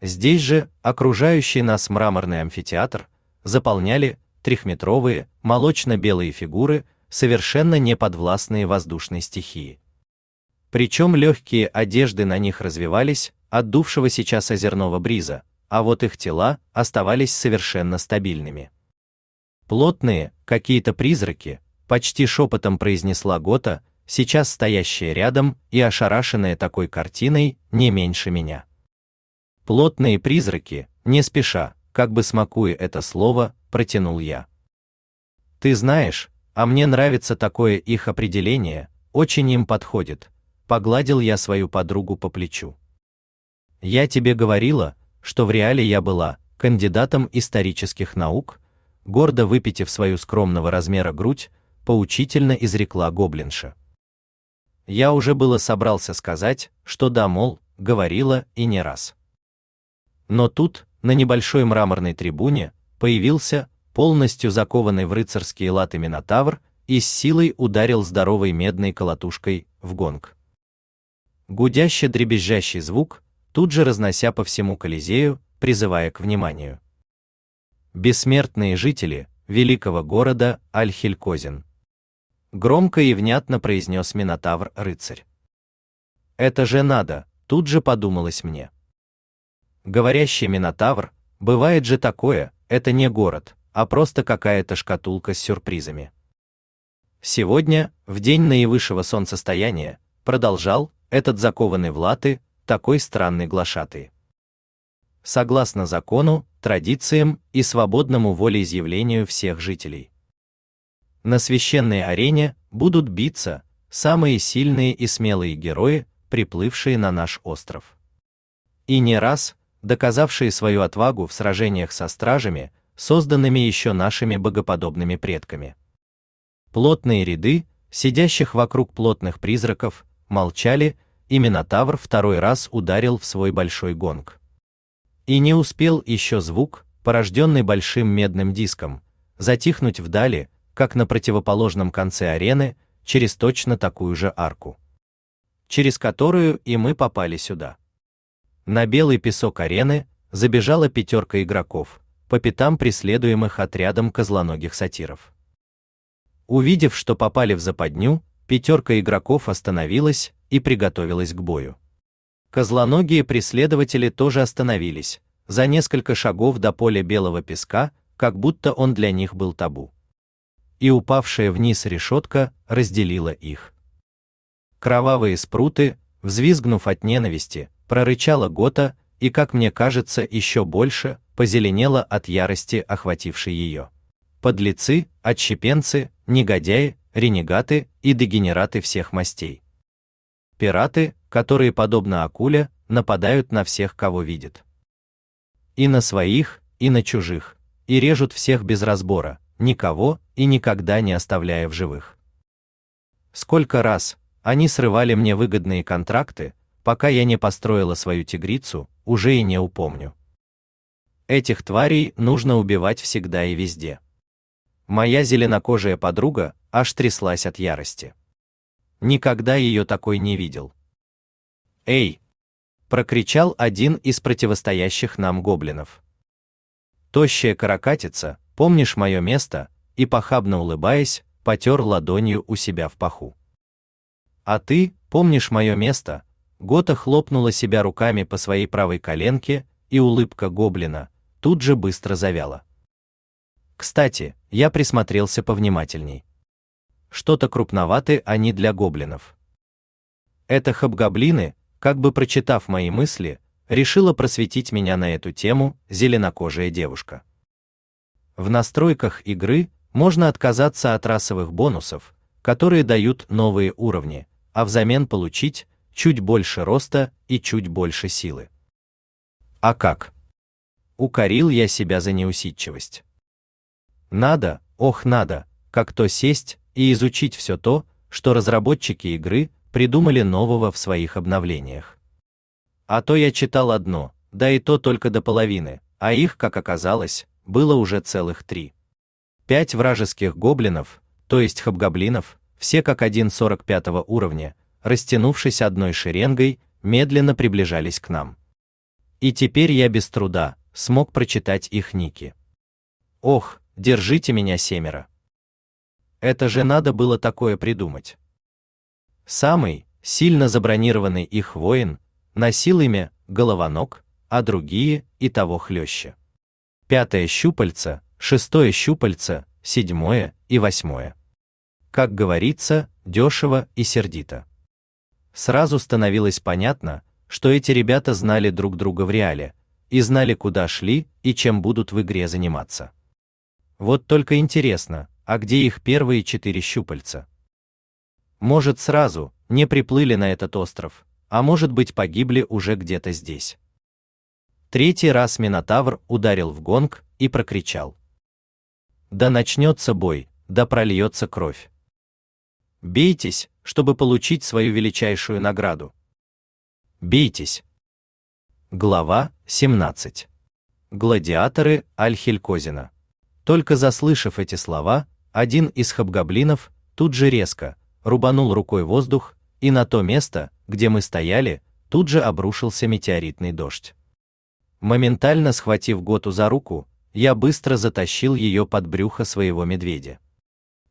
Здесь же окружающий нас мраморный амфитеатр заполняли трехметровые молочно-белые фигуры, совершенно не подвластные воздушной стихии. Причем легкие одежды на них развивались от дувшего сейчас озерного бриза, а вот их тела оставались совершенно стабильными. Плотные, какие-то призраки, почти шепотом произнесла Гота, сейчас стоящая рядом и ошарашенная такой картиной, не меньше меня. Плотные призраки, не спеша, как бы смакуя это слово, протянул я. Ты знаешь, а мне нравится такое их определение, очень им подходит. Погладил я свою подругу по плечу. Я тебе говорила, что в реале я была кандидатом исторических наук, гордо выпитив свою скромного размера грудь, поучительно изрекла гоблинша. Я уже было собрался сказать, что да, мол, говорила и не раз. Но тут, на небольшой мраморной трибуне, появился полностью закованный в рыцарские латы Минотавр и с силой ударил здоровой медной колотушкой в гонг. Гудящий дребезжащий звук, тут же разнося по всему Колизею, призывая к вниманию. Бессмертные жители великого города Альхелькозен. Громко и внятно произнес Минотавр-рыцарь. Это же надо, тут же подумалось мне. Говорящий Минотавр, бывает же такое, это не город, а просто какая-то шкатулка с сюрпризами. Сегодня, в день наивысшего солнцестояния, продолжал этот закованный в латы, такой странный глашатый. Согласно закону, традициям и свободному волеизъявлению всех жителей. На священной арене будут биться самые сильные и смелые герои, приплывшие на наш остров. И не раз доказавшие свою отвагу в сражениях со стражами, созданными еще нашими богоподобными предками. Плотные ряды, сидящих вокруг плотных призраков, молчали, и Минотавр второй раз ударил в свой большой гонг. И не успел еще звук, порожденный большим медным диском, затихнуть вдали, как на противоположном конце арены, через точно такую же арку, через которую и мы попали сюда. На белый песок арены забежала пятерка игроков, по пятам преследуемых отрядом козлоногих сатиров. Увидев, что попали в западню, пятерка игроков остановилась и приготовилась к бою. Козлоногие преследователи тоже остановились, за несколько шагов до поля белого песка, как будто он для них был табу. И упавшая вниз решетка разделила их. Кровавые спруты, взвизгнув от ненависти, прорычала Гота, и, как мне кажется, еще больше позеленела от ярости, охватившей ее. Подлецы, отщепенцы, негодяи, ренегаты и дегенераты всех мастей. Пираты, которые, подобно акуле, нападают на всех, кого видят. И на своих, и на чужих, и режут всех без разбора, никого и никогда не оставляя в живых. Сколько раз они срывали мне выгодные контракты, пока я не построила свою тигрицу, уже и не упомню. Этих тварей нужно убивать всегда и везде. Моя зеленокожая подруга аж тряслась от ярости. Никогда ее такой не видел. Эй! прокричал один из противостоящих нам гоблинов. Тощая каракатица, помнишь мое место? И похабно улыбаясь, потер ладонью у себя в паху. А ты, помнишь мое место? Гота хлопнула себя руками по своей правой коленке, и улыбка гоблина тут же быстро завяла. Кстати, я присмотрелся повнимательней. Что-то крупноваты они для гоблинов. Это хобгоблины, как бы прочитав мои мысли, решила просветить меня на эту тему зеленокожая девушка. В настройках игры можно отказаться от расовых бонусов, которые дают новые уровни, а взамен получить чуть больше роста и чуть больше силы. А как? Укорил я себя за неусидчивость. Надо, ох, надо, как то сесть и изучить все то, что разработчики игры придумали нового в своих обновлениях. А то я читал одно, да и то только до половины, а их, как оказалось, было уже целых три. Пять вражеских гоблинов, то есть хобгоблинов, все как один 45 уровня, растянувшись одной шеренгой, медленно приближались к нам. и теперь я без труда смог прочитать их ники. Ох, держите меня семеро. Это же надо было такое придумать. Самый сильно забронированный их воин носил имя Головонок, а другие и того хлеще. Пятое щупальце, шестое щупальце, седьмое и восьмое. Как говорится, дешево и сердито. Сразу становилось понятно, что эти ребята знали друг друга в реале и знали, куда шли и чем будут в игре заниматься. Вот только интересно, а где их первые четыре щупальца? Может, сразу не приплыли на этот остров, а может быть, погибли уже где-то здесь. Третий раз Минотавр ударил в гонг и прокричал: "Да начнется бой, да прольется кровь. Бейтесь, чтобы получить свою величайшую награду. Бейтесь". Глава 17. Гладиаторы Альхелькозина. Только заслышав эти слова, один из хобгоблинов тут же резко рубанул рукой воздух, и на то место, где мы стояли, тут же обрушился метеоритный дождь. Моментально схватив Готу за руку, я быстро затащил ее под брюхо своего медведя,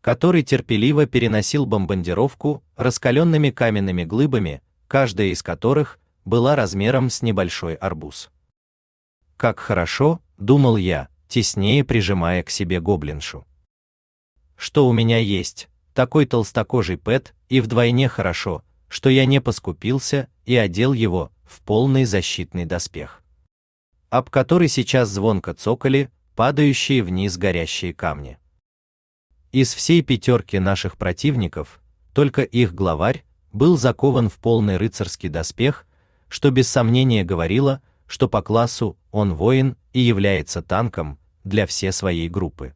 который терпеливо переносил бомбардировку раскаленными каменными глыбами, каждая из которых была размером с небольшой арбуз. Как хорошо, думал я, теснее прижимая к себе гоблиншу. Что у меня есть, такой толстокожий Пэт, и вдвойне хорошо, что я не поскупился и одел его в полный защитный доспех, об который сейчас звонко цокали падающие вниз горящие камни. Из всей пятерки наших противников только их главарь был закован в полный рыцарский доспех, что без сомнения говорило, что по классу он воин и является танком для всей своей группы.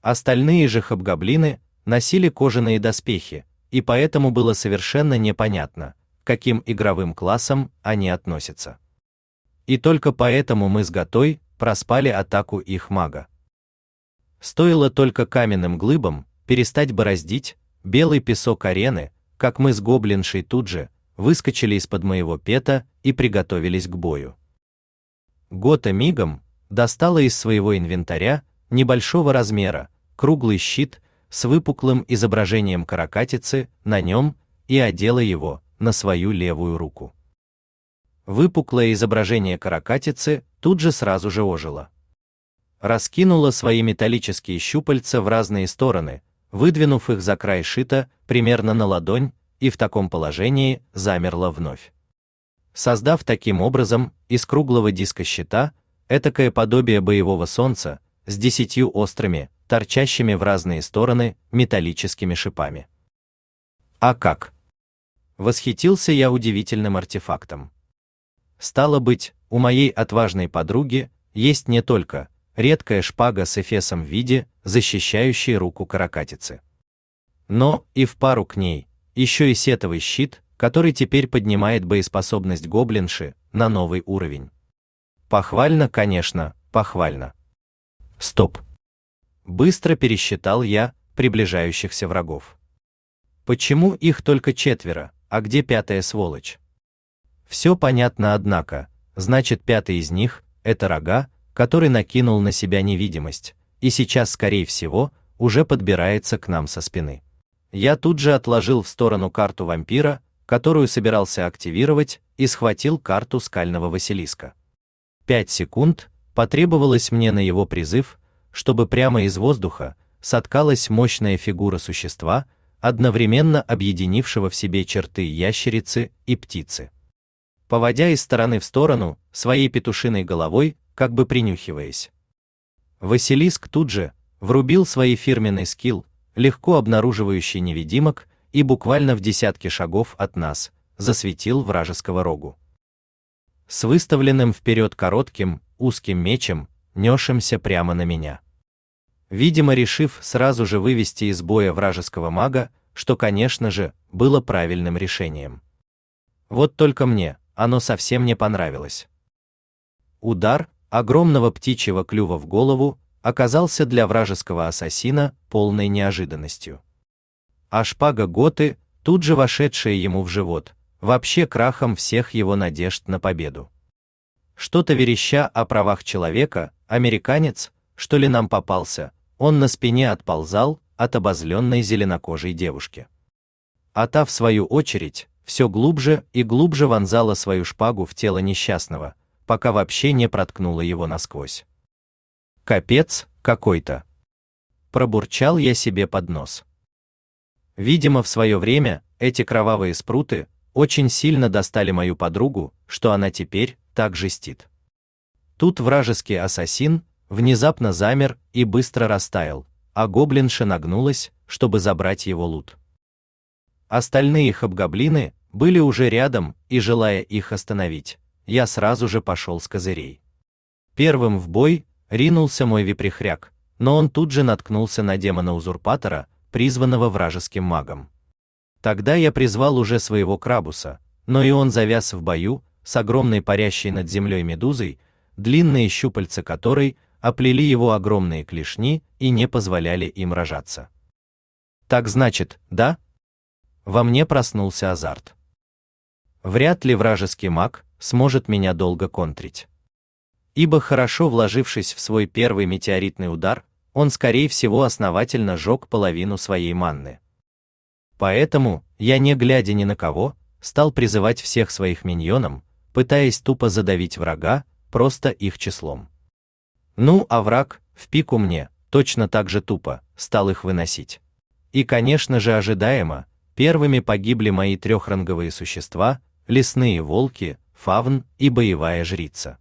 Остальные же хобгоблины носили кожаные доспехи, и поэтому было совершенно непонятно, к каким игровым классам они относятся. И только поэтому мы с Готой проспали атаку их мага. Стоило только каменным глыбам перестать бороздить белый песок арены, как мы с гоблиншей тут же выскочили из-под моего пета и приготовились к бою. Гота мигом достала из своего инвентаря небольшого размера круглый щит с выпуклым изображением каракатицы на нем и одела его на свою левую руку. Выпуклое изображение каракатицы тут же сразу же ожило. Раскинула свои металлические щупальца в разные стороны, выдвинув их за край шита примерно на ладонь, и в таком положении замерла вновь. Создав таким образом из круглого диска щита этакое подобие боевого солнца с десятью острыми, торчащими в разные стороны металлическими шипами. А как? Восхитился я удивительным артефактом. Стало быть, у моей отважной подруги есть не только редкая шпага с эфесом в виде, защищающей руку каракатицы, но и в пару к ней еще и сетовый щит, который теперь поднимает боеспособность гоблинши на новый уровень. Похвально, конечно, похвально. Стоп. Быстро пересчитал я приближающихся врагов. Почему их только четверо, а где пятая сволочь? Все понятно, однако, значит, пятый из них это рога, который накинул на себя невидимость, и сейчас, скорее всего, уже подбирается к нам со спины. Я тут же отложил в сторону карту вампира, которую собирался активировать, и схватил карту скального Василиска. Пять секунд потребовалось мне на его призыв, чтобы прямо из воздуха соткалась мощная фигура существа, одновременно объединившего в себе черты ящерицы и птицы. Поводя из стороны в сторону своей петушиной головой, как бы принюхиваясь. Василиск тут же врубил свой фирменный скилл, легко обнаруживающий невидимок, и буквально в десятке шагов от нас засветил вражеского рогу. С выставленным вперед коротким, узким мечем несшимся прямо на меня. Видимо, решив сразу же вывести из боя вражеского мага, что, конечно же, было правильным решением. Вот только мне оно совсем не понравилось. Удар огромного птичьего клюва в голову оказался для вражеского ассасина полной неожиданностью. А шпага Готы, тут же вошедшая ему в живот, вообще крахом всех его надежд на победу. что-то вереща о правах человека, американец, что ли нам попался, он на спине отползал от обозленной зеленокожей девушки. А та, в свою очередь, все глубже и глубже вонзала свою шпагу в тело несчастного, пока вообще не проткнула его насквозь. Капец какой-то. Пробурчал я себе под нос. Видимо, в свое время эти кровавые спруты очень сильно достали мою подругу, что она теперь так жестит. Тут вражеский ассасин внезапно замер и быстро растаял, а гоблинша нагнулась, чтобы забрать его лут. Остальные хобгоблины были уже рядом, и желая их остановить, я сразу же пошел с козырей. Первым в бой ринулся мой виприхряк, но он тут же наткнулся на демона-узурпатора, призванного вражеским магом. Тогда я призвал уже своего крабуса, но и он завяз в бою, с огромной парящей над землей медузой, длинные щупальца которой оплели его огромные клешни и не позволяли им рожаться. Так значит, да? Во мне проснулся азарт. Вряд ли вражеский маг сможет меня долго контрить. Ибо хорошо вложившись в свой первый метеоритный удар, он скорее всего основательно жег половину своей манны. Поэтому я не глядя ни на кого стал призывать всех своих миньонов, пытаясь тупо задавить врага, просто их числом. Ну, а враг, в пику мне, точно так же тупо, стал их выносить. И, конечно же, ожидаемо, первыми погибли мои трехранговые существа, лесные волки, фавн и боевая жрица.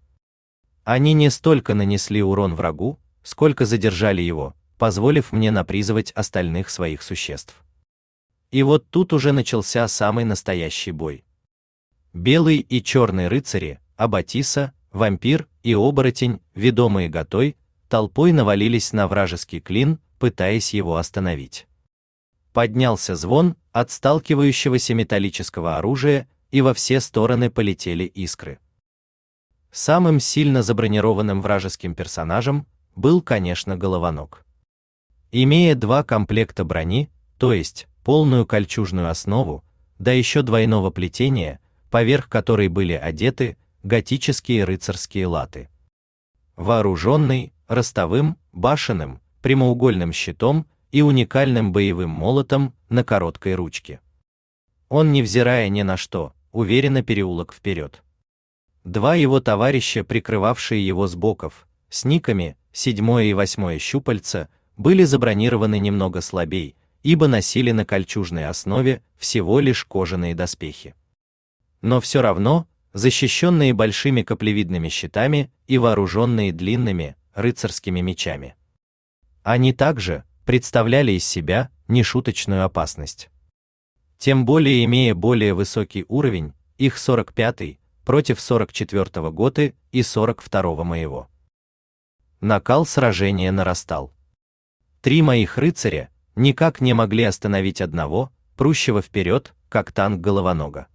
Они не столько нанесли урон врагу, сколько задержали его, позволив мне напризывать остальных своих существ. И вот тут уже начался самый настоящий бой. Белый и черный рыцари, Абатиса, вампир и оборотень, ведомые готой, толпой навалились на вражеский клин, пытаясь его остановить. Поднялся звон от сталкивающегося металлического оружия, и во все стороны полетели искры. Самым сильно забронированным вражеским персонажем был, конечно, головонок. Имея два комплекта брони, то есть полную кольчужную основу, да еще двойного плетения, поверх которой были одеты готические рыцарские латы. Вооруженный ростовым, башенным, прямоугольным щитом и уникальным боевым молотом на короткой ручке. Он, невзирая ни на что, уверенно переулок вперед. Два его товарища, прикрывавшие его с боков, с никами седьмое и восьмое щупальца, были забронированы немного слабей, ибо носили на кольчужной основе всего лишь кожаные доспехи но все равно защищенные большими каплевидными щитами и вооруженные длинными рыцарскими мечами. Они также представляли из себя нешуточную опасность. Тем более имея более высокий уровень, их 45-й против 44-го готы и 42-го моего. Накал сражения нарастал. Три моих рыцаря никак не могли остановить одного, прущего вперед, как танк головонога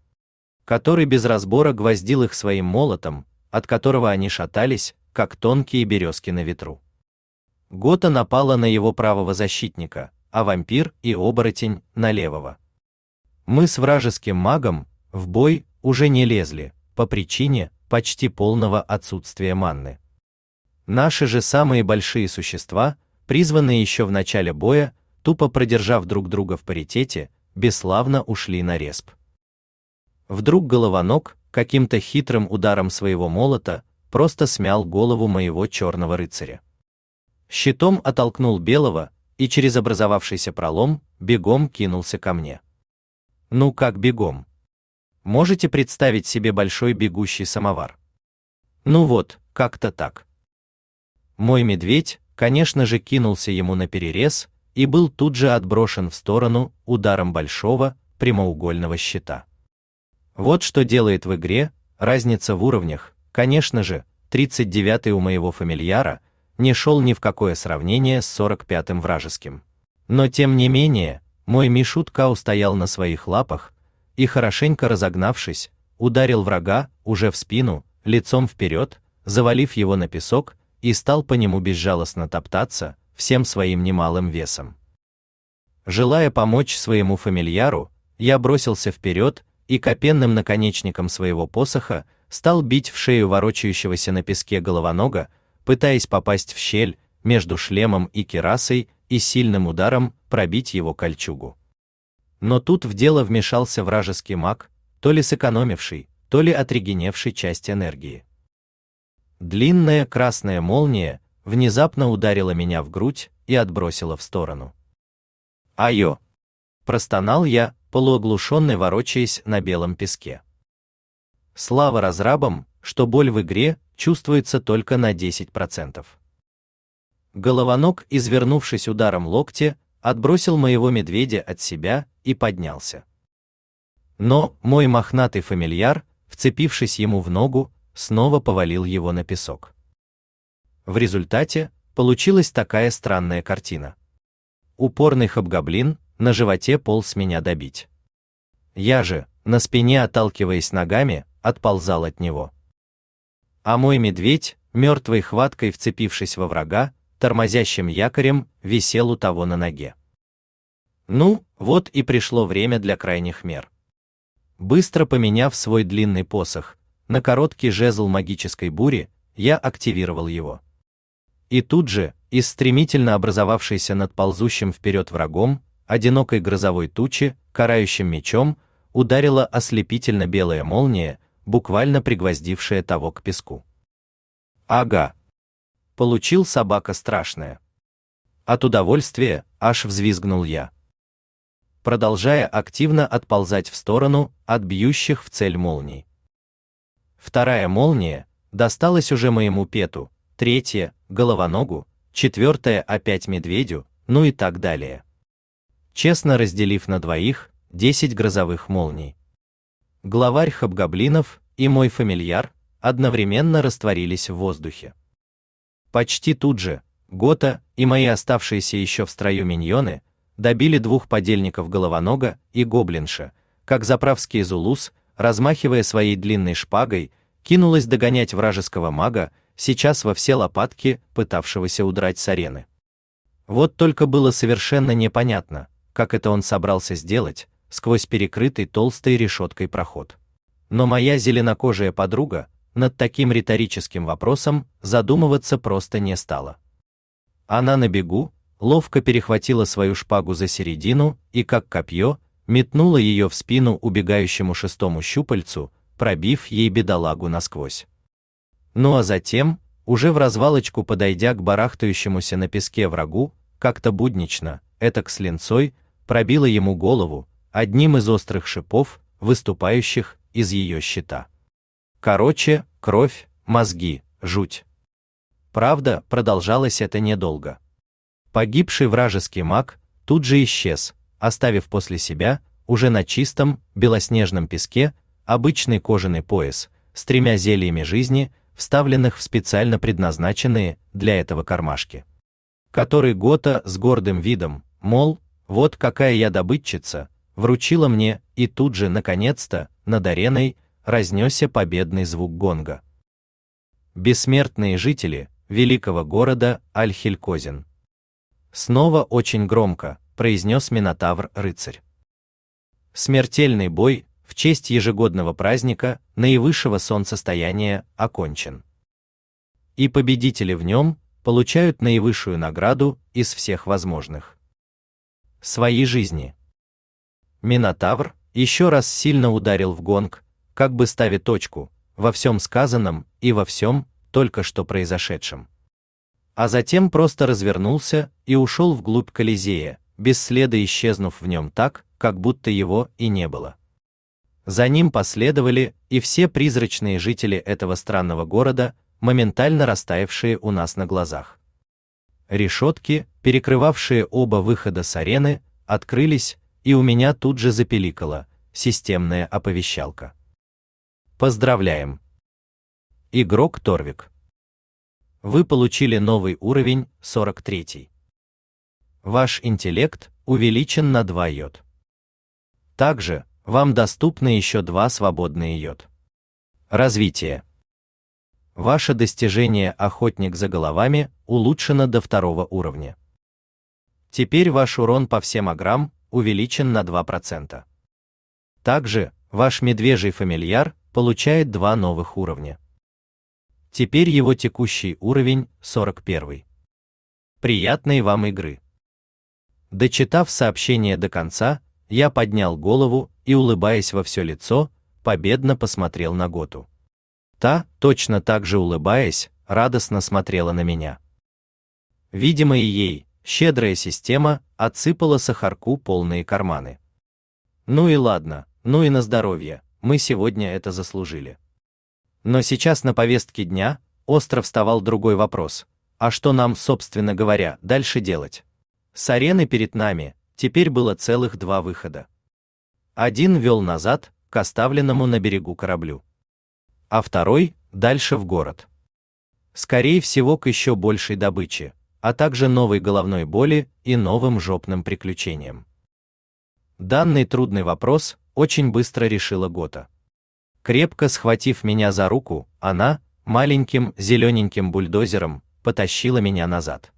который без разбора гвоздил их своим молотом, от которого они шатались, как тонкие березки на ветру. Гота напала на его правого защитника, а вампир и оборотень на левого. Мы с вражеским магом в бой уже не лезли, по причине почти полного отсутствия манны. Наши же самые большие существа, призванные еще в начале боя, тупо продержав друг друга в паритете, бесславно ушли на респ. Вдруг головонок каким-то хитрым ударом своего молота просто смял голову моего черного рыцаря. Щитом оттолкнул белого и через образовавшийся пролом бегом кинулся ко мне. Ну как бегом? Можете представить себе большой бегущий самовар? Ну вот, как-то так. Мой медведь, конечно же, кинулся ему на перерез и был тут же отброшен в сторону ударом большого прямоугольного щита. Вот что делает в игре разница в уровнях. Конечно же, 39-й у моего фамильяра не шел ни в какое сравнение с 45-м вражеским. Но тем не менее, мой Мишутка устоял на своих лапах и хорошенько разогнавшись, ударил врага уже в спину, лицом вперед, завалив его на песок и стал по нему безжалостно топтаться всем своим немалым весом. Желая помочь своему фамильяру, я бросился вперед и копенным наконечником своего посоха стал бить в шею ворочающегося на песке головонога, пытаясь попасть в щель между шлемом и кирасой и сильным ударом пробить его кольчугу. Но тут в дело вмешался вражеский маг, то ли сэкономивший, то ли отрегеневший часть энергии. Длинная красная молния внезапно ударила меня в грудь и отбросила в сторону. Айо! Простонал я, полуоглушенный ворочаясь на белом песке. Слава разрабам, что боль в игре чувствуется только на 10%. Головонок, извернувшись ударом локтя, отбросил моего медведя от себя и поднялся. Но мой мохнатый фамильяр, вцепившись ему в ногу, снова повалил его на песок. В результате получилась такая странная картина. Упорный хобгоблин на животе полз меня добить. Я же, на спине отталкиваясь ногами, отползал от него. А мой медведь, мертвой хваткой вцепившись во врага, тормозящим якорем, висел у того на ноге. Ну, вот и пришло время для крайних мер. Быстро поменяв свой длинный посох на короткий жезл магической бури, я активировал его. И тут же, из стремительно образовавшейся над ползущим вперед врагом, одинокой грозовой тучи, карающим мечом, ударила ослепительно белая молния, буквально пригвоздившая того к песку. Ага. Получил собака страшная. От удовольствия аж взвизгнул я. Продолжая активно отползать в сторону от бьющих в цель молний. Вторая молния досталась уже моему пету, третья головоногу, четвертая опять медведю, ну и так далее. Честно разделив на двоих 10 грозовых молний. Главарь хобгоблинов и мой фамильяр одновременно растворились в воздухе. Почти тут же Гота и мои оставшиеся еще в строю миньоны добили двух подельников головонога и гоблинша, как заправский зулус, размахивая своей длинной шпагой, кинулась догонять вражеского мага, сейчас во все лопатки, пытавшегося удрать с арены. Вот только было совершенно непонятно, как это он собрался сделать, сквозь перекрытый толстой решеткой проход. Но моя зеленокожая подруга над таким риторическим вопросом задумываться просто не стала. Она на бегу ловко перехватила свою шпагу за середину и как копье метнула ее в спину убегающему шестому щупальцу, пробив ей бедолагу насквозь. Ну а затем, уже в развалочку подойдя к барахтающемуся на песке врагу, как-то буднично, это к слинцой, пробила ему голову одним из острых шипов, выступающих из ее щита. Короче, кровь, мозги, жуть. Правда, продолжалось это недолго. Погибший вражеский маг тут же исчез, оставив после себя, уже на чистом, белоснежном песке, обычный кожаный пояс с тремя зельями жизни, вставленных в специально предназначенные для этого кармашки. Который Гота с гордым видом, мол, вот какая я добытчица, вручила мне, и тут же, наконец-то, над ареной разнесся победный звук гонга. Бессмертные жители великого города Аль-Хилькозин. Снова очень громко произнес Минотавр-рыцарь. Смертельный бой в честь ежегодного праздника наивысшего солнцестояния окончен. И победители в нем получают наивысшую награду из всех возможных. Свои жизни. Минотавр еще раз сильно ударил в гонг, как бы ставя точку во всем сказанном и во всем только что произошедшем. А затем просто развернулся и ушел вглубь Колизея, без следа исчезнув в нем так, как будто его и не было. За ним последовали и все призрачные жители этого странного города, моментально растаявшие у нас на глазах. Решетки, перекрывавшие оба выхода с арены, открылись, и у меня тут же запеликала системная оповещалка. Поздравляем! Игрок Торвик. Вы получили новый уровень 43. Ваш интеллект увеличен на 2 йод. Также вам доступны еще два свободные йод. Развитие. Ваше достижение охотник за головами улучшено до второго уровня. Теперь ваш урон по всем аграм увеличен на 2%. Также ваш медвежий фамильяр получает два новых уровня. Теперь его текущий уровень 41. Приятной вам игры. Дочитав сообщение до конца, я поднял голову и, улыбаясь во все лицо, победно посмотрел на Готу. Та, точно так же улыбаясь, радостно смотрела на меня. Видимо, и ей, щедрая система, отсыпала сахарку полные карманы. Ну и ладно, ну и на здоровье, мы сегодня это заслужили. Но сейчас на повестке дня остро вставал другой вопрос. А что нам, собственно говоря, дальше делать? С арены перед нами теперь было целых два выхода. Один вел назад, к оставленному на берегу кораблю. А второй – дальше в город. Скорее всего, к еще большей добыче, а также новой головной боли и новым жопным приключениям. Данный трудный вопрос очень быстро решила Гота. Крепко схватив меня за руку, она, маленьким зелененьким бульдозером, потащила меня назад.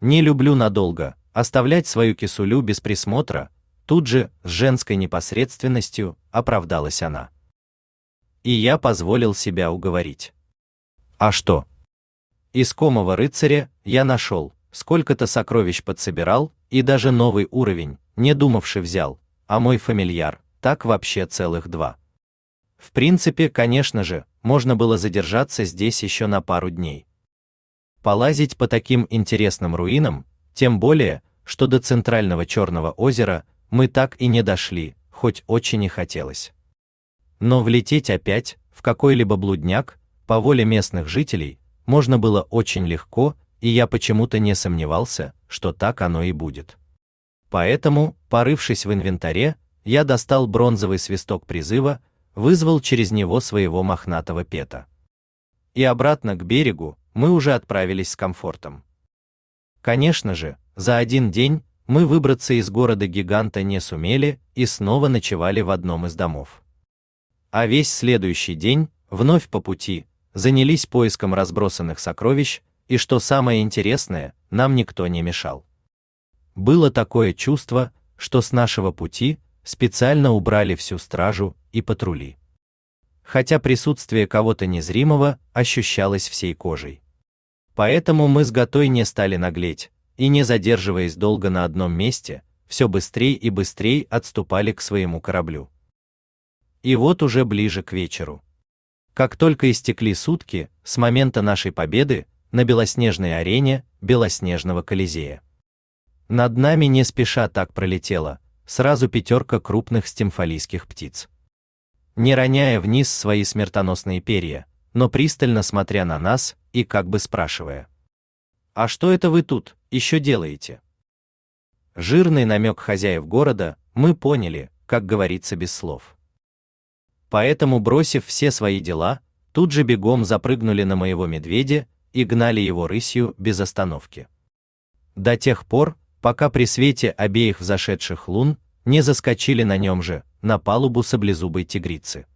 Не люблю надолго оставлять свою кисулю без присмотра, тут же, с женской непосредственностью, оправдалась она. И я позволил себя уговорить. А что? Искомого рыцаря я нашел, сколько-то сокровищ подсобирал, и даже новый уровень, не думавший взял, а мой фамильяр, так вообще целых два. В принципе, конечно же, можно было задержаться здесь еще на пару дней полазить по таким интересным руинам, тем более, что до центрального Черного озера мы так и не дошли, хоть очень и хотелось. Но влететь опять в какой-либо блудняк по воле местных жителей можно было очень легко, и я почему-то не сомневался, что так оно и будет. Поэтому, порывшись в инвентаре, я достал бронзовый свисток призыва, вызвал через него своего мохнатого пета. И обратно к берегу, мы уже отправились с комфортом. Конечно же, за один день мы выбраться из города-гиганта не сумели и снова ночевали в одном из домов. А весь следующий день, вновь по пути, занялись поиском разбросанных сокровищ, и что самое интересное, нам никто не мешал. Было такое чувство, что с нашего пути специально убрали всю стражу и патрули. Хотя присутствие кого-то незримого ощущалось всей кожей. Поэтому мы с Готой не стали наглеть, и не задерживаясь долго на одном месте, все быстрее и быстрее отступали к своему кораблю. И вот уже ближе к вечеру. Как только истекли сутки с момента нашей победы на белоснежной арене белоснежного Колизея. Над нами не спеша так пролетела сразу пятерка крупных стимфалийских птиц. Не роняя вниз свои смертоносные перья, но пристально смотря на нас и как бы спрашивая. «А что это вы тут еще делаете?» Жирный намек хозяев города мы поняли, как говорится без слов. Поэтому, бросив все свои дела, тут же бегом запрыгнули на моего медведя и гнали его рысью без остановки. До тех пор, пока при свете обеих взошедших лун не заскочили на нем же, на палубу саблезубой тигрицы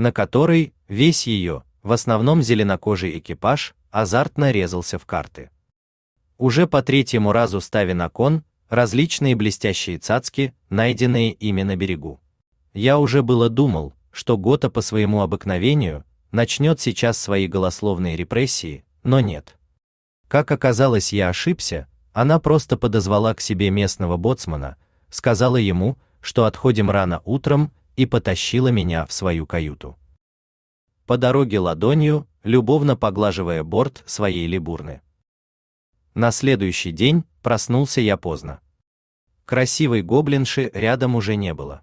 на которой весь ее, в основном зеленокожий экипаж, азартно резался в карты. Уже по третьему разу ставя на кон различные блестящие цацки, найденные ими на берегу. Я уже было думал, что Гота по своему обыкновению начнет сейчас свои голословные репрессии, но нет. Как оказалось, я ошибся, она просто подозвала к себе местного боцмана, сказала ему, что отходим рано утром и потащила меня в свою каюту. По дороге ладонью, любовно поглаживая борт своей либурны. На следующий день проснулся я поздно. Красивой гоблинши рядом уже не было.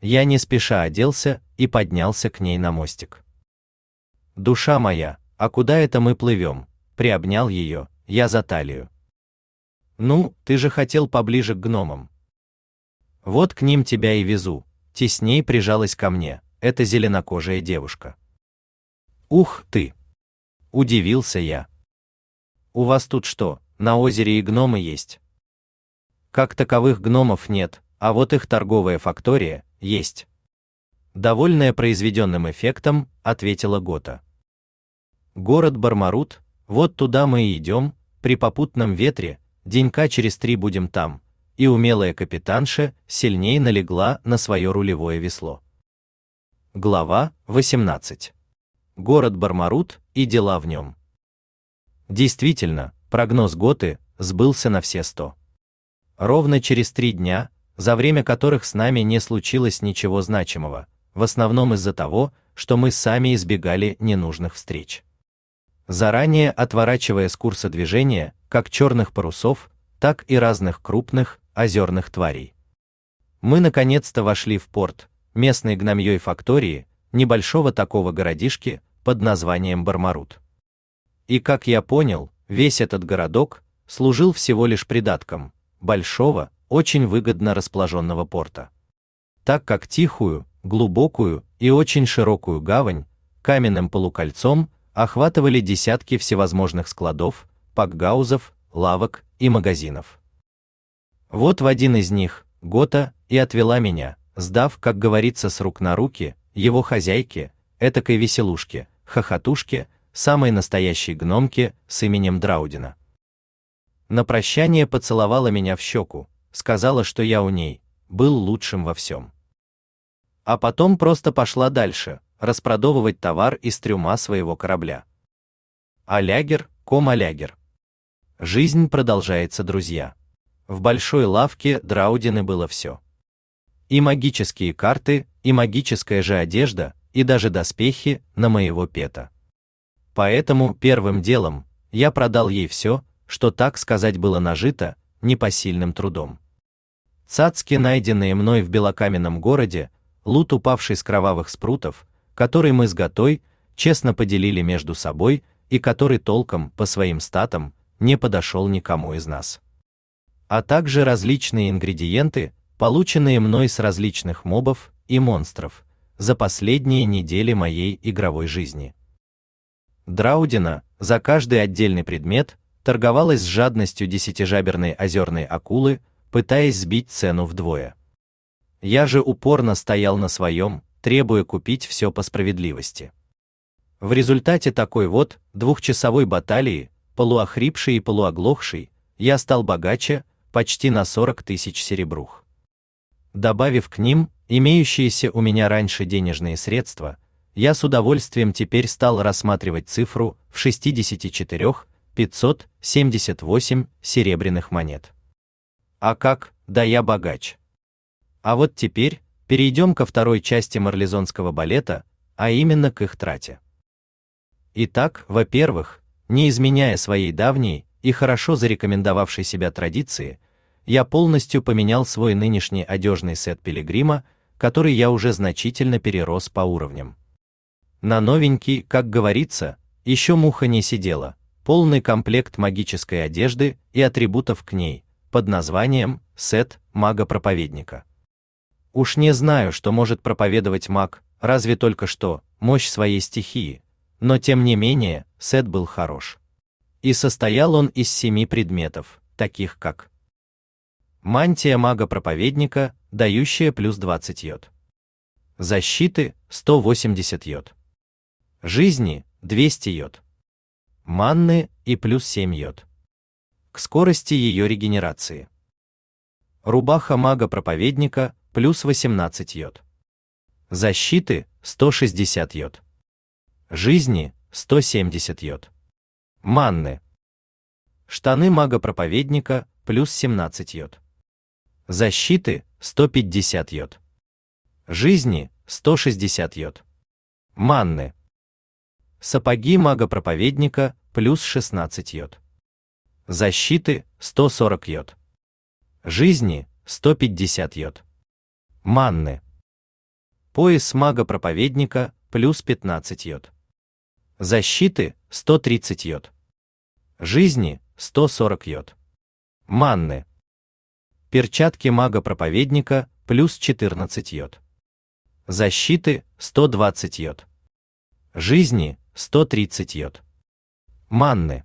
Я не спеша оделся и поднялся к ней на мостик. Душа моя, а куда это мы плывем? Приобнял ее, я за талию. Ну, ты же хотел поближе к гномам. Вот к ним тебя и везу, тесней прижалась ко мне, эта зеленокожая девушка. Ух ты! Удивился я. У вас тут что, на озере и гномы есть? Как таковых гномов нет, а вот их торговая фактория есть. Довольная произведенным эффектом, ответила Гота. Город Бармарут, вот туда мы и идем, при попутном ветре, денька через три будем там, и умелая капитанша сильнее налегла на свое рулевое весло. Глава 18. Город Бармарут и дела в нем. Действительно, прогноз Готы сбылся на все сто. Ровно через три дня, за время которых с нами не случилось ничего значимого, в основном из-за того, что мы сами избегали ненужных встреч. Заранее отворачивая с курса движения, как черных парусов, так и разных крупных озерных тварей. Мы наконец-то вошли в порт местной гномьей фактории, небольшого такого городишки под названием Бармарут. И как я понял, весь этот городок служил всего лишь придатком большого, очень выгодно расположенного порта. Так как тихую, глубокую и очень широкую гавань каменным полукольцом охватывали десятки всевозможных складов, пакгаузов, лавок и магазинов. Вот в один из них Гота и отвела меня, сдав, как говорится, с рук на руки его хозяйке, этакой веселушке, хохотушке, самой настоящей гномке с именем Драудина. На прощание поцеловала меня в щеку, сказала, что я у ней был лучшим во всем. А потом просто пошла дальше, распродовывать товар из трюма своего корабля. Алягер, ком алягер. Жизнь продолжается, друзья. В большой лавке Драудины было все. И магические карты, и магическая же одежда, и даже доспехи на моего пета. Поэтому первым делом я продал ей все, что так сказать было нажито непосильным трудом. Цацки, найденные мной в белокаменном городе, лут упавший с кровавых спрутов, который мы с Готой честно поделили между собой и который толком по своим статам не подошел никому из нас. А также различные ингредиенты, полученные мной с различных мобов и монстров за последние недели моей игровой жизни. Драудина за каждый отдельный предмет торговалась с жадностью десятижаберной озерной акулы, пытаясь сбить цену вдвое. Я же упорно стоял на своем, требуя купить все по справедливости. В результате такой вот двухчасовой баталии, полуохрипший и полуоглохший, я стал богаче почти на 40 тысяч серебрух. Добавив к ним имеющиеся у меня раньше денежные средства, я с удовольствием теперь стал рассматривать цифру в 64 578 серебряных монет. А как, да я богач. А вот теперь перейдем ко второй части марлезонского балета, а именно к их трате. Итак, во-первых, не изменяя своей давней и хорошо зарекомендовавшей себя традиции, я полностью поменял свой нынешний одежный сет пилигрима, который я уже значительно перерос по уровням. На новенький, как говорится, еще муха не сидела, полный комплект магической одежды и атрибутов к ней, под названием «Сет мага-проповедника». Уж не знаю, что может проповедовать маг, разве только что мощь своей стихии, но тем не менее, сет был хорош. И состоял он из семи предметов, таких как мантия мага-проповедника, дающая плюс 20 йод, защиты 180 йод, жизни 200 йод, манны и плюс 7 йод, к скорости ее регенерации. Рубаха мага-проповедника плюс 18 йод. Защиты 160 йод. Жизни 170 йод. Манны. Штаны мага-проповедника плюс 17 йод. Защиты 150 йод. Жизни 160 йод. Манны. Сапоги мага-проповедника плюс 16 йод. Защиты 140 йод. Жизни 150 йод. Манны. Пояс мага-проповедника плюс 15 йод. Защиты 130 йод. Жизни 140 йод. Манны. Перчатки мага-проповедника плюс 14 йод. Защиты 120 йод. Жизни 130 йод. Манны.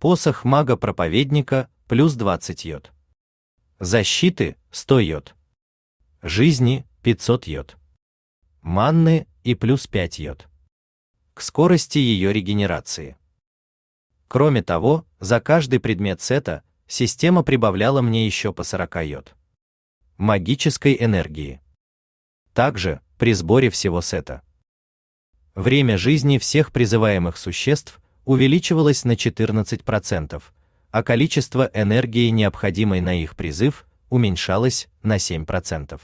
Посох мага-проповедника плюс 20 йод. Защиты 100 йод жизни 500 йод, манны и плюс 5 йод. К скорости ее регенерации. Кроме того, за каждый предмет сета система прибавляла мне еще по 40 йод магической энергии. Также, при сборе всего сета, время жизни всех призываемых существ увеличивалось на 14%, а количество энергии, необходимой на их призыв, уменьшалось на 7%.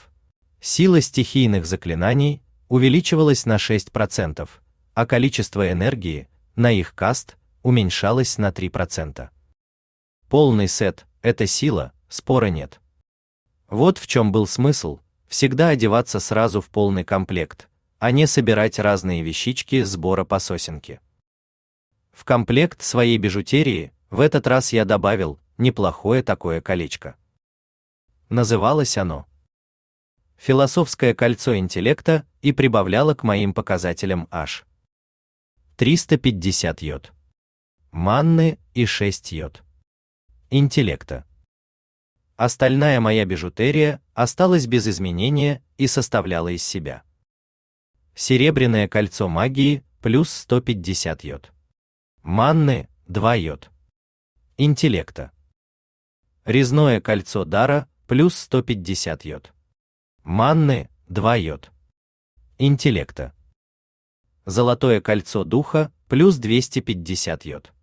Сила стихийных заклинаний увеличивалась на 6%, а количество энергии на их каст уменьшалось на 3%. Полный сет это сила, спора нет. Вот в чем был смысл всегда одеваться сразу в полный комплект, а не собирать разные вещички сбора по сосенке. В комплект своей бижутерии в этот раз я добавил неплохое такое колечко. Называлось оно Философское кольцо интеллекта и прибавляло к моим показателям аж 350 йод, манны и 6 йод, интеллекта. Остальная моя бижутерия осталась без изменения и составляла из себя серебряное кольцо магии плюс 150 йод манны 2 йод. Интеллекта. Резное кольцо дара плюс 150 йод. Манны 2 йод. Интеллекта. Золотое кольцо духа плюс 250 йод.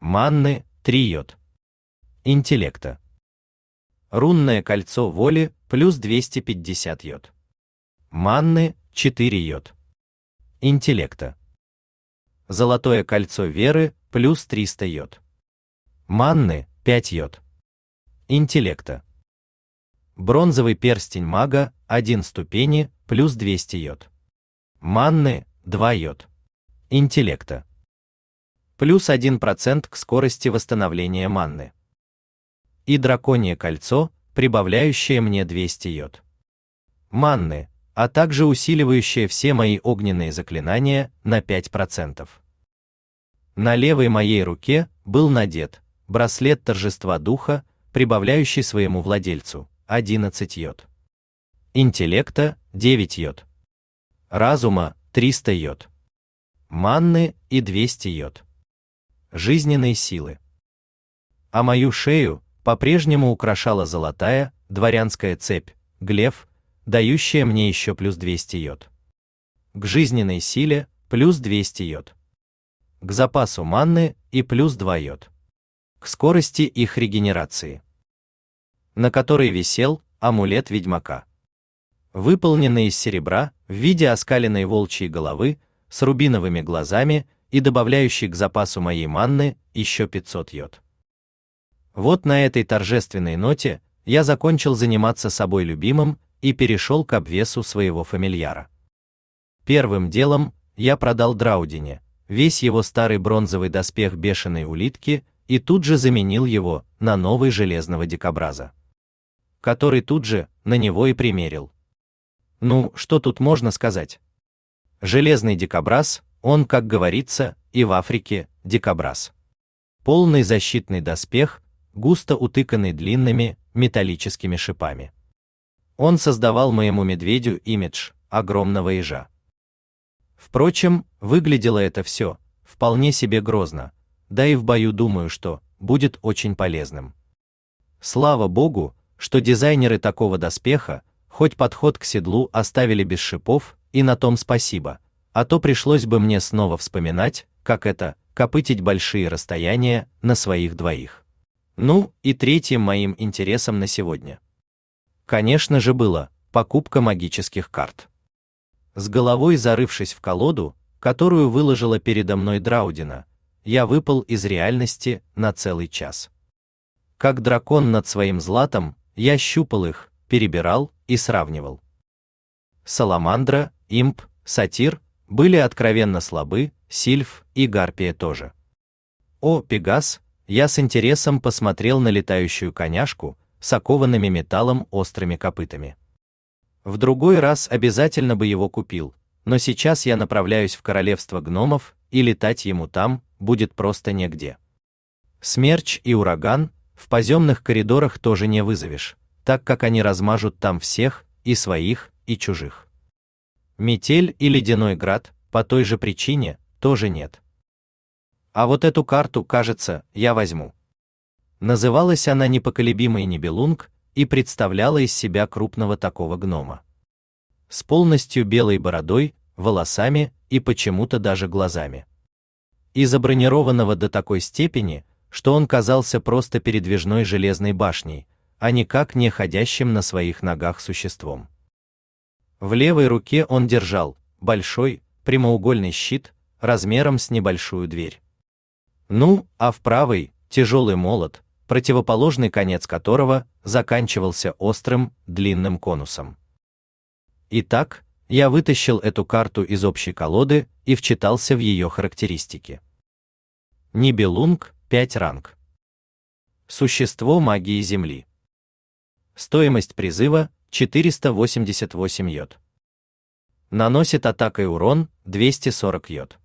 Манны 3 йод. Интеллекта. Рунное кольцо воли плюс 250 йод. Манны 4 йод. Интеллекта. Золотое кольцо веры плюс 300 йод. Манны 5 йод. Интеллекта. Бронзовый перстень мага 1 ступени плюс 200 йод. Манны 2 йод. Интеллекта. Плюс 1% к скорости восстановления манны. И драконье кольцо, прибавляющее мне 200 йод. Манны а также усиливающее все мои огненные заклинания на 5%. На левой моей руке был надет браслет торжества духа, прибавляющий своему владельцу 11 йод. Интеллекта 9 йод. Разума 300 йод. Манны и 200 йод. Жизненной силы. А мою шею по-прежнему украшала золотая дворянская цепь, глеф, дающая мне еще плюс 200 йод. К жизненной силе плюс 200 йод. К запасу манны и плюс 2 йод. К скорости их регенерации. На которой висел амулет ведьмака. Выполненный из серебра в виде оскаленной волчьей головы с рубиновыми глазами и добавляющий к запасу моей манны еще 500 йод. Вот на этой торжественной ноте я закончил заниматься собой любимым и перешел к обвесу своего фамильяра. Первым делом я продал Драудине весь его старый бронзовый доспех бешеной улитки и тут же заменил его на новый железного дикобраза, который тут же на него и примерил. Ну, что тут можно сказать? Железный дикобраз, он, как говорится, и в Африке дикобраз. Полный защитный доспех, густо утыканный длинными металлическими шипами. Он создавал моему медведю имидж огромного ежа. Впрочем, выглядело это все вполне себе грозно, да и в бою думаю, что будет очень полезным. Слава богу, что дизайнеры такого доспеха хоть подход к седлу оставили без шипов, и на том спасибо, а то пришлось бы мне снова вспоминать, как это копытить большие расстояния на своих двоих. Ну, и третьим моим интересом на сегодня конечно же, было покупка магических карт. С головой зарывшись в колоду, которую выложила передо мной Драудина, я выпал из реальности на целый час. Как дракон над своим златом, я щупал их, перебирал и сравнивал. Саламандра, имп, сатир были откровенно слабы, сильф и гарпия тоже. О, Пегас, я с интересом посмотрел на летающую коняшку, с окованными металлом острыми копытами. В другой раз обязательно бы его купил, но сейчас я направляюсь в королевство гномов, и летать ему там будет просто негде. Смерч и ураган в поземных коридорах тоже не вызовешь, так как они размажут там всех, и своих, и чужих. Метель и ледяной град по той же причине тоже нет. А вот эту карту, кажется, я возьму. Называлась она непоколебимый Нибелунг и представляла из себя крупного такого гнома. С полностью белой бородой, волосами и почему-то даже глазами. И забронированного до такой степени, что он казался просто передвижной железной башней, а никак не ходящим на своих ногах существом. В левой руке он держал большой прямоугольный щит размером с небольшую дверь. Ну, а в правой тяжелый молот, противоположный конец которого заканчивался острым длинным конусом. Итак, я вытащил эту карту из общей колоды и вчитался в ее характеристики. Нибелунг 5 ранг. Существо магии Земли. Стоимость призыва 488 йод. Наносит атакой урон 240 йод.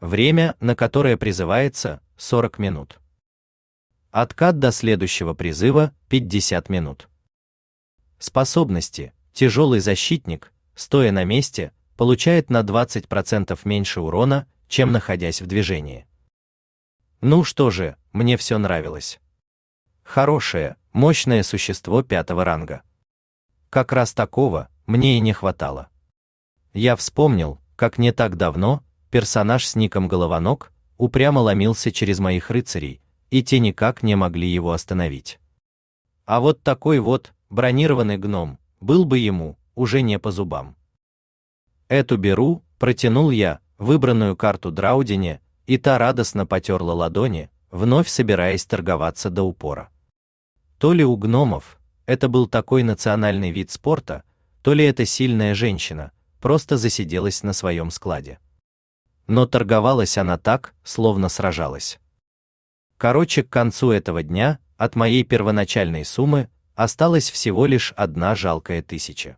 Время, на которое призывается 40 минут. Откат до следующего призыва 50 минут. Способности. Тяжелый защитник, стоя на месте, получает на 20% меньше урона, чем находясь в движении. Ну что же, мне все нравилось. Хорошее, мощное существо пятого ранга. Как раз такого мне и не хватало. Я вспомнил, как не так давно персонаж с ником Головонок упрямо ломился через моих рыцарей, и те никак не могли его остановить. А вот такой вот бронированный гном был бы ему уже не по зубам. Эту беру, протянул я выбранную карту Драудине, и та радостно потерла ладони, вновь собираясь торговаться до упора. То ли у гномов это был такой национальный вид спорта, то ли эта сильная женщина просто засиделась на своем складе. Но торговалась она так, словно сражалась. Короче, к концу этого дня от моей первоначальной суммы осталась всего лишь одна жалкая тысяча.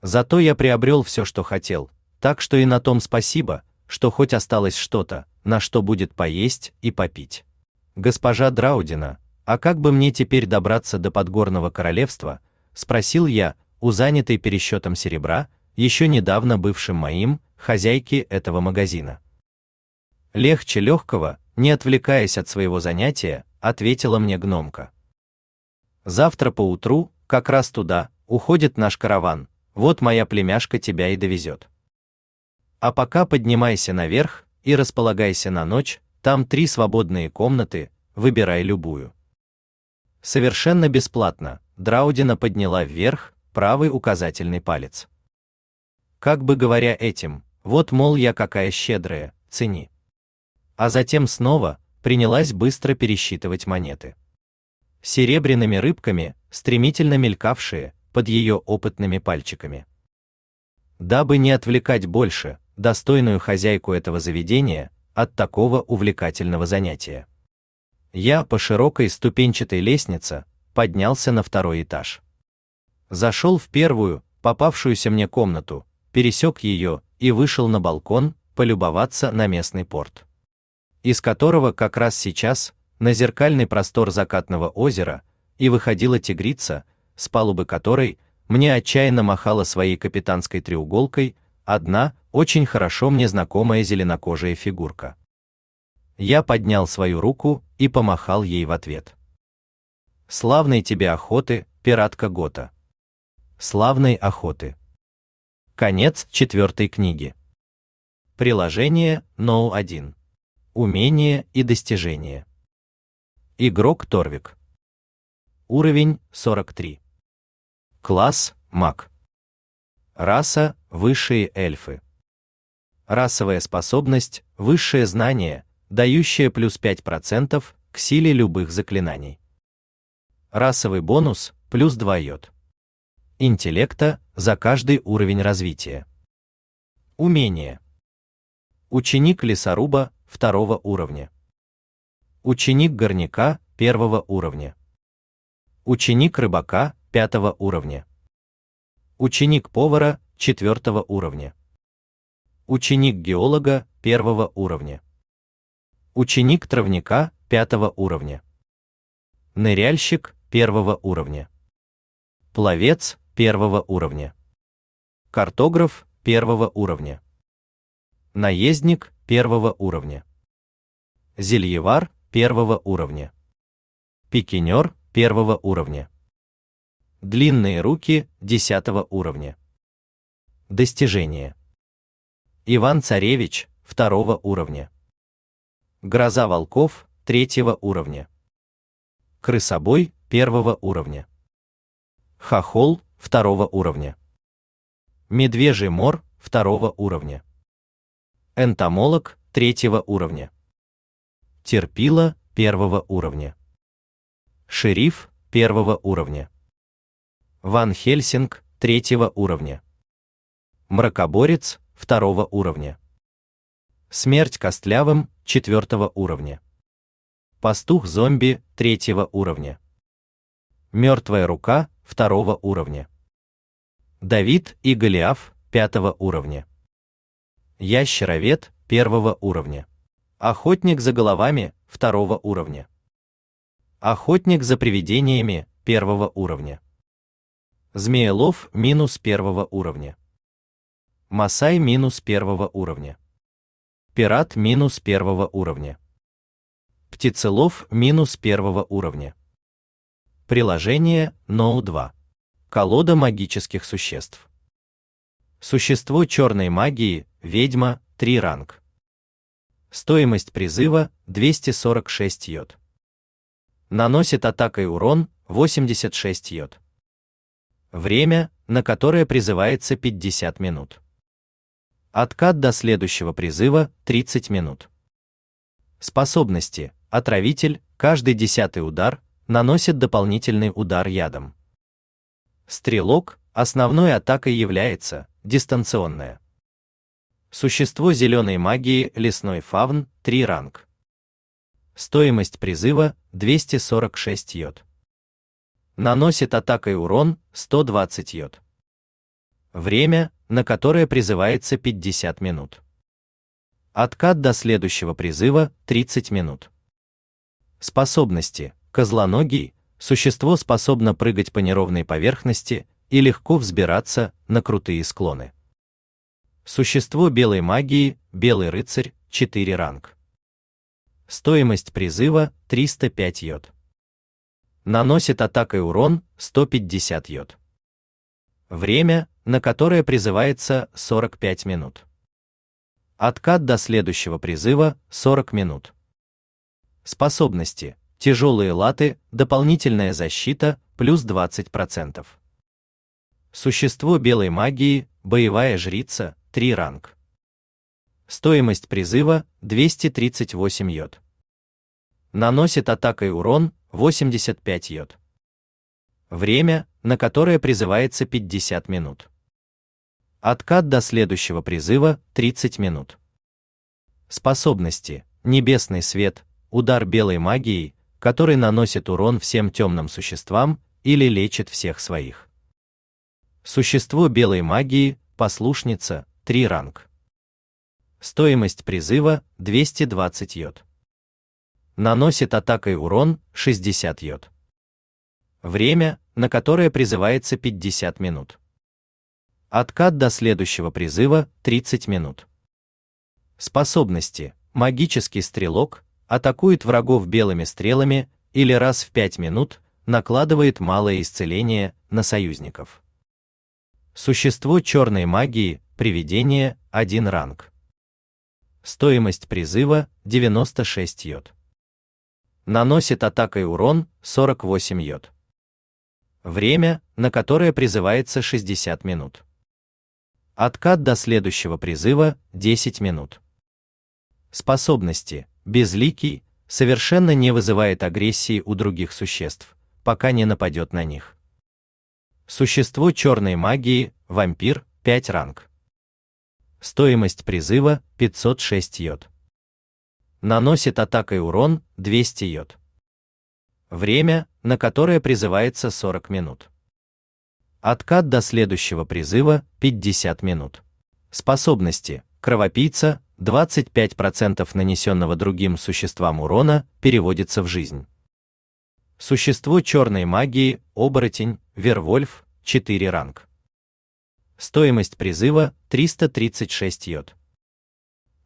Зато я приобрел все, что хотел, так что и на том спасибо, что хоть осталось что-то, на что будет поесть и попить. Госпожа Драудина, а как бы мне теперь добраться до подгорного королевства? спросил я у занятой пересчетом серебра, еще недавно бывшим моим, хозяйки этого магазина. Легче легкого, не отвлекаясь от своего занятия, ответила мне гномка. Завтра по утру, как раз туда, уходит наш караван. Вот моя племяшка тебя и довезет. А пока поднимайся наверх и располагайся на ночь, там три свободные комнаты, выбирай любую. Совершенно бесплатно. Драудина подняла вверх правый указательный палец. Как бы говоря этим, вот мол я какая щедрая, цени. А затем снова принялась быстро пересчитывать монеты. Серебряными рыбками, стремительно мелькавшие под ее опытными пальчиками. Дабы не отвлекать больше достойную хозяйку этого заведения от такого увлекательного занятия. Я по широкой ступенчатой лестнице поднялся на второй этаж. Зашел в первую, попавшуюся мне комнату, пересек ее и вышел на балкон полюбоваться на местный порт, из которого как раз сейчас на зеркальный простор закатного озера и выходила тигрица, с палубы которой мне отчаянно махала своей капитанской треуголкой одна очень хорошо мне знакомая зеленокожая фигурка. Я поднял свою руку и помахал ей в ответ. Славной тебе охоты, пиратка Гота. Славной охоты. Конец четвертой книги. Приложение No 1. Умения и достижения. Игрок Торвик. Уровень 43. Класс Маг. Раса высшие эльфы. Расовая способность высшее знание, дающее плюс 5% к силе любых заклинаний. Расовый бонус плюс 2 йод интеллекта за каждый уровень развития. Умение. Ученик лесоруба второго уровня. Ученик горняка первого уровня. Ученик рыбака пятого уровня. Ученик повара четвертого уровня. Ученик геолога первого уровня. Ученик травника пятого уровня. Ныряльщик первого уровня. Пловец первого уровня. Картограф первого уровня. Наездник первого уровня. Зельевар первого уровня. Пикинер первого уровня. Длинные руки десятого уровня. Достижение. Иван Царевич второго уровня. Гроза волков третьего уровня. Крысобой первого уровня. Хохол второго уровня. Медвежий мор второго уровня. Энтомолог третьего уровня. Терпила первого уровня. Шериф первого уровня. Ван Хельсинг третьего уровня. Мракоборец второго уровня. Смерть костлявым четвертого уровня. Пастух-зомби третьего уровня. Мертвая рука второго уровня. Давид и Голиаф пятого уровня. Ящеровед первого уровня. Охотник за головами второго уровня. Охотник за привидениями первого уровня. Змеелов минус первого уровня. Масай минус первого уровня. Пират минус первого уровня. Птицелов минус первого уровня. Приложение Ноу 2. Колода магических существ. Существо черной магии, ведьма, 3 ранг. Стоимость призыва 246 йод. Наносит атакой урон 86 йод. Время, на которое призывается 50 минут. Откат до следующего призыва 30 минут. Способности. Отравитель, каждый десятый удар наносит дополнительный удар ядом. Стрелок, основной атакой является дистанционная. Существо зеленой магии лесной фавн 3 ранг. Стоимость призыва 246 йод. Наносит атакой урон 120 йод. Время, на которое призывается 50 минут. Откат до следующего призыва 30 минут. Способности. Козлоногий. Существо способно прыгать по неровной поверхности и легко взбираться на крутые склоны. Существо белой магии, белый рыцарь, 4 ранг. Стоимость призыва 305 йод. Наносит атакой урон 150 йод. Время, на которое призывается 45 минут. Откат до следующего призыва 40 минут. Способности. Тяжелые латы, дополнительная защита, плюс 20%. Существо белой магии, боевая жрица, 3 ранг. Стоимость призыва 238 йод. Наносит атакой урон 85 йод. Время, на которое призывается 50 минут. Откат до следующего призыва 30 минут. Способности. Небесный свет, удар белой магией, который наносит урон всем темным существам или лечит всех своих. Существо белой магии, послушница, 3 ранг. Стоимость призыва 220 йод. Наносит атакой урон 60 йод. Время, на которое призывается 50 минут. Откат до следующего призыва 30 минут. Способности. Магический стрелок атакует врагов белыми стрелами или раз в 5 минут накладывает малое исцеление на союзников. Существо черной магии, привидение, 1 ранг. Стоимость призыва 96 йод. Наносит атакой урон 48 йод. Время, на которое призывается 60 минут. Откат до следующего призыва 10 минут. Способности. Безликий, совершенно не вызывает агрессии у других существ, пока не нападет на них. Существо черной магии, вампир, 5 ранг. Стоимость призыва 506 йод. Наносит атакой урон 200 йод. Время, на которое призывается 40 минут. Откат до следующего призыва 50 минут. Способности. Кровопийца 25% нанесенного другим существам урона переводится в жизнь. Существо черной магии, оборотень, Вервольф, 4 ранг. Стоимость призыва 336 йод.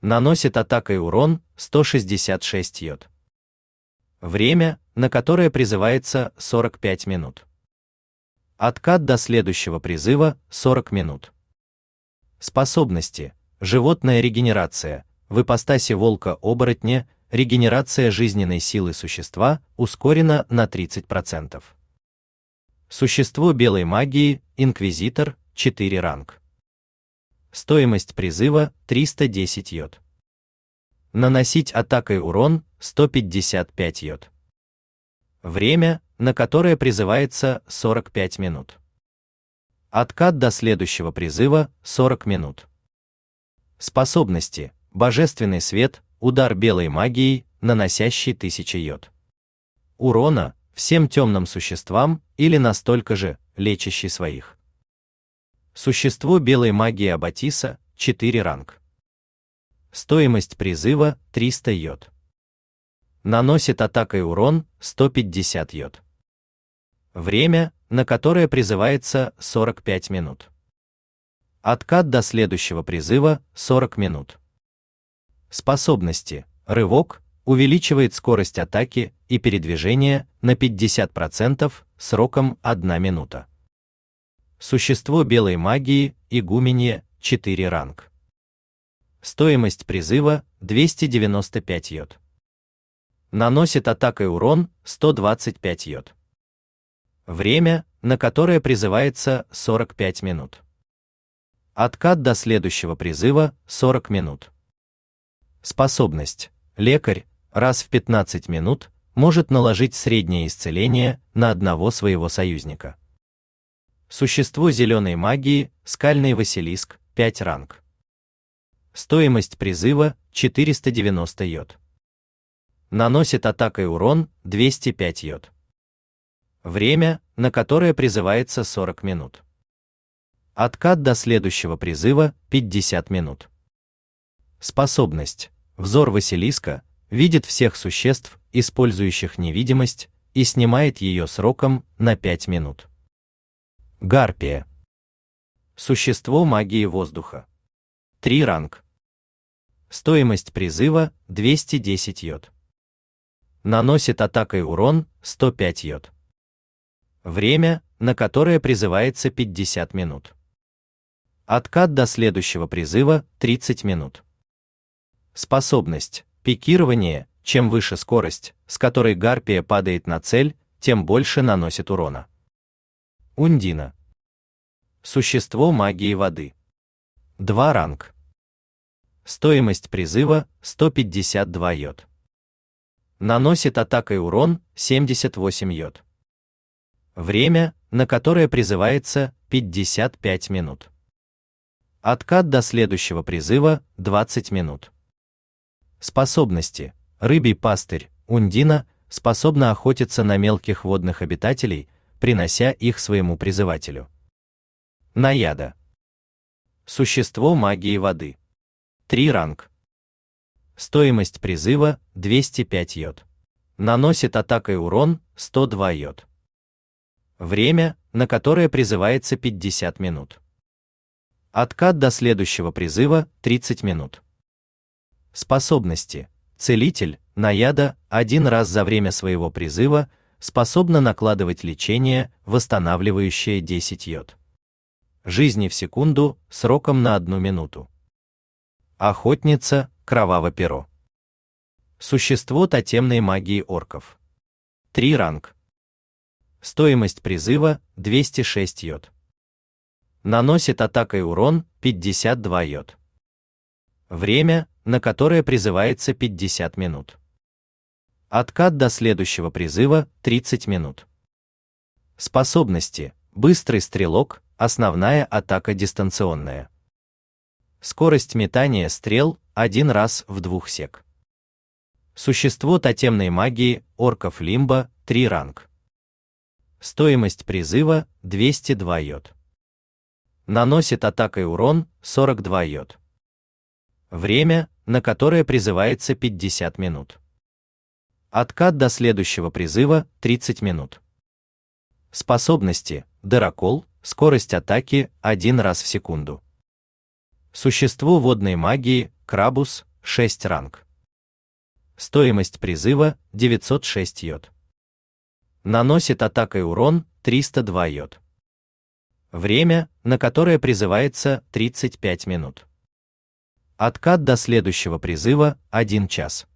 Наносит атакой урон 166 йод. Время, на которое призывается 45 минут. Откат до следующего призыва 40 минут. Способности. Животная регенерация. В ипостаси волка-оборотня регенерация жизненной силы существа ускорена на 30%. Существо белой магии, инквизитор, 4 ранг. Стоимость призыва 310 йод. Наносить атакой урон 155 йод. Время, на которое призывается 45 минут. Откат до следующего призыва 40 минут. Способности: Божественный свет, удар белой магией, наносящий 1000 йод. Урона всем темным существам или настолько же лечащий своих. Существо белой магии Абатиса 4 ранг. Стоимость призыва 300 йод. Наносит атакой урон 150 йод. Время, на которое призывается 45 минут. Откат до следующего призыва 40 минут. Способности. Рывок увеличивает скорость атаки и передвижения на 50% сроком 1 минута. Существо белой магии, игуменье, 4 ранг. Стоимость призыва 295 йод. Наносит атакой урон 125 йод. Время, на которое призывается 45 минут. Откат до следующего призыва 40 минут. Способность. Лекарь раз в 15 минут может наложить среднее исцеление на одного своего союзника. Существо зеленой магии, скальный Василиск, 5 ранг. Стоимость призыва 490 йод. Наносит атакой урон 205 йод. Время, на которое призывается 40 минут. Откат до следующего призыва 50 минут. Способность. Взор Василиска видит всех существ, использующих невидимость, и снимает ее сроком на 5 минут. Гарпия. Существо магии воздуха. 3 ранг. Стоимость призыва 210 йод. Наносит атакой урон 105 йод. Время, на которое призывается 50 минут. Откат до следующего призыва 30 минут. Способность. Пикирование. Чем выше скорость, с которой гарпия падает на цель, тем больше наносит урона. Ундина. Существо магии воды. 2 ранг. Стоимость призыва 152 йод. Наносит атакой урон 78 йод. Время, на которое призывается 55 минут. Откат до следующего призыва 20 минут. Способности. Рыбий пастырь, Ундина, способна охотиться на мелких водных обитателей, принося их своему призывателю. Наяда. Существо магии воды. 3 ранг. Стоимость призыва 205 йод. Наносит атакой урон 102 йод. Время, на которое призывается 50 минут. Откат до следующего призыва 30 минут. Способности. Целитель, наяда, один раз за время своего призыва способна накладывать лечение, восстанавливающее 10 йод. Жизни в секунду, сроком на одну минуту. Охотница, кроваво перо. Существо тотемной магии орков. 3 ранг. Стоимость призыва 206 йод. Наносит атакой урон 52 йод. Время, на которое призывается 50 минут. Откат до следующего призыва 30 минут. Способности: быстрый стрелок, основная атака дистанционная. Скорость метания стрел один раз в двух сек. Существо тотемной магии орков Лимба 3 ранг. Стоимость призыва 202 йод. Наносит атакой урон 42 йод. Время, на которое призывается 50 минут. Откат до следующего призыва 30 минут. Способности: Дырокол, скорость атаки один раз в секунду. Существо водной магии Крабус 6 ранг. Стоимость призыва 906 йод. Наносит атакой урон 302 йод. Время, на которое призывается 35 минут. Откат до следующего призыва 1 час.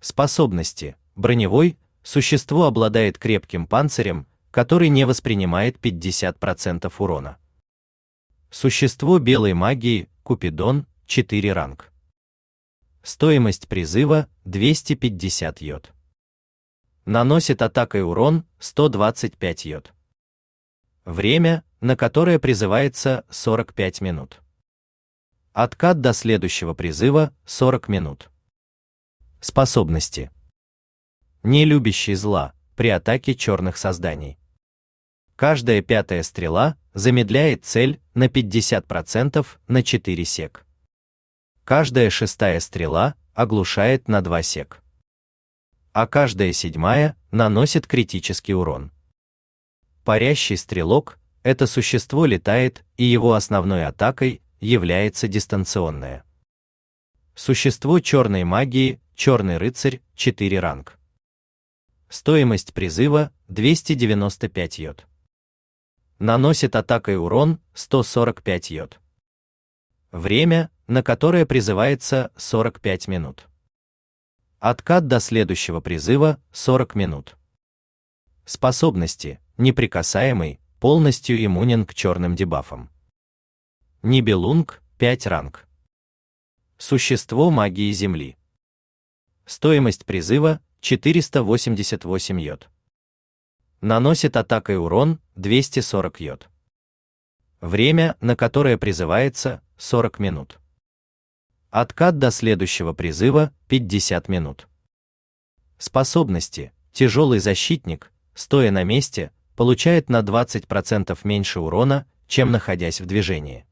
Способности. Броневой. Существо обладает крепким панцирем, который не воспринимает 50% урона. Существо белой магии. Купидон. 4 ранг. Стоимость призыва 250 йод. Наносит атакой урон 125 йод. Время, на которое призывается 45 минут. Откат до следующего призыва 40 минут. Способности. Не любящий зла при атаке черных созданий. Каждая пятая стрела замедляет цель на 50% на 4 сек. Каждая шестая стрела оглушает на 2 сек. А каждая седьмая наносит критический урон. Парящий стрелок – это существо летает, и его основной атакой является дистанционная. Существо черной магии, черный рыцарь, 4 ранг. Стоимость призыва 295 йод. Наносит атакой урон 145 йод. Время, на которое призывается 45 минут. Откат до следующего призыва 40 минут. Способности неприкасаемый, полностью иммунен к черным дебафам. Нибелунг, 5 ранг. Существо магии Земли. Стоимость призыва 488 йод. Наносит атакой урон 240 йод. Время, на которое призывается 40 минут. Откат до следующего призыва 50 минут. Способности: тяжелый защитник, стоя на месте, получает на 20% меньше урона, чем находясь в движении.